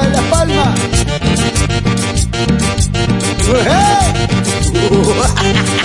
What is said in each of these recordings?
palmas, en las palmas.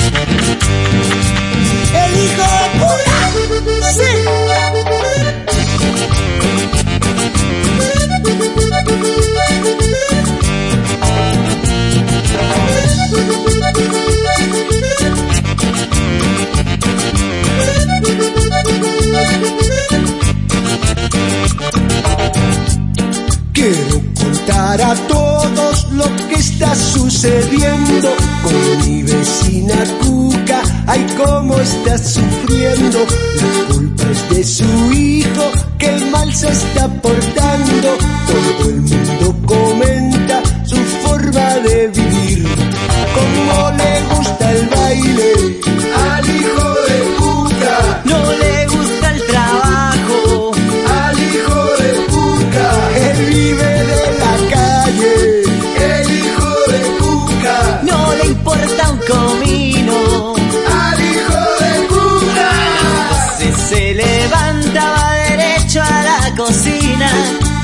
sucediendo con mi vecina Cuca. Ay, cómo está sufriendo. La culpa es de su hijo que mal se está portando. Todo el mundo comenta su forma de vivir. Cómo le gusta el baile se levanta va derecho a la cocina.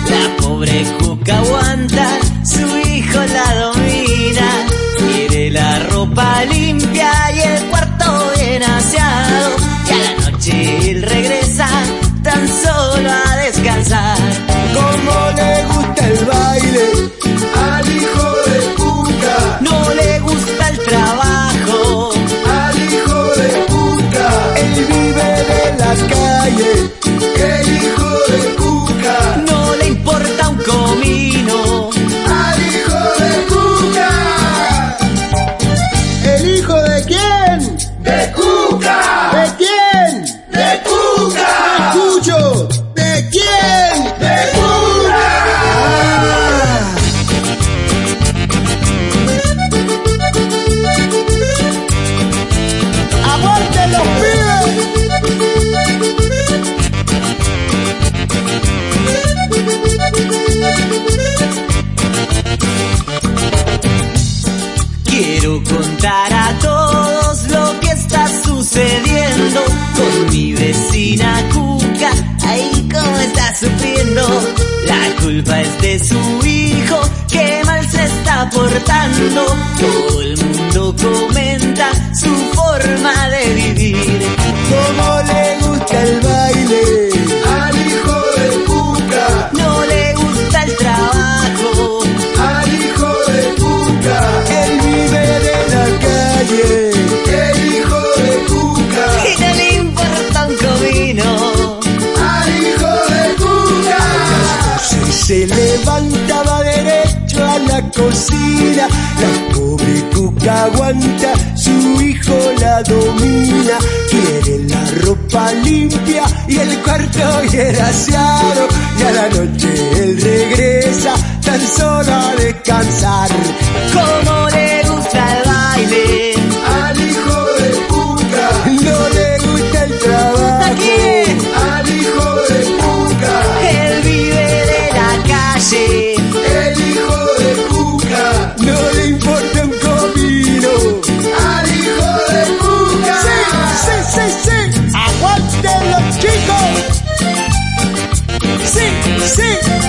La pobre cuca Quiero contar a todos lo que está sucediendo con mi vecina Cuca. Ahí cómo está sufriendo. La culpa es de su hijo que mal se está portando. Todo el mundo comenta su forma de cocina, la pobre Cuca aguanta, su hijo la domina. Quiere la ropa limpia y el cuarto bien. Y a la noche él regresa tan solo a descansar. Sim.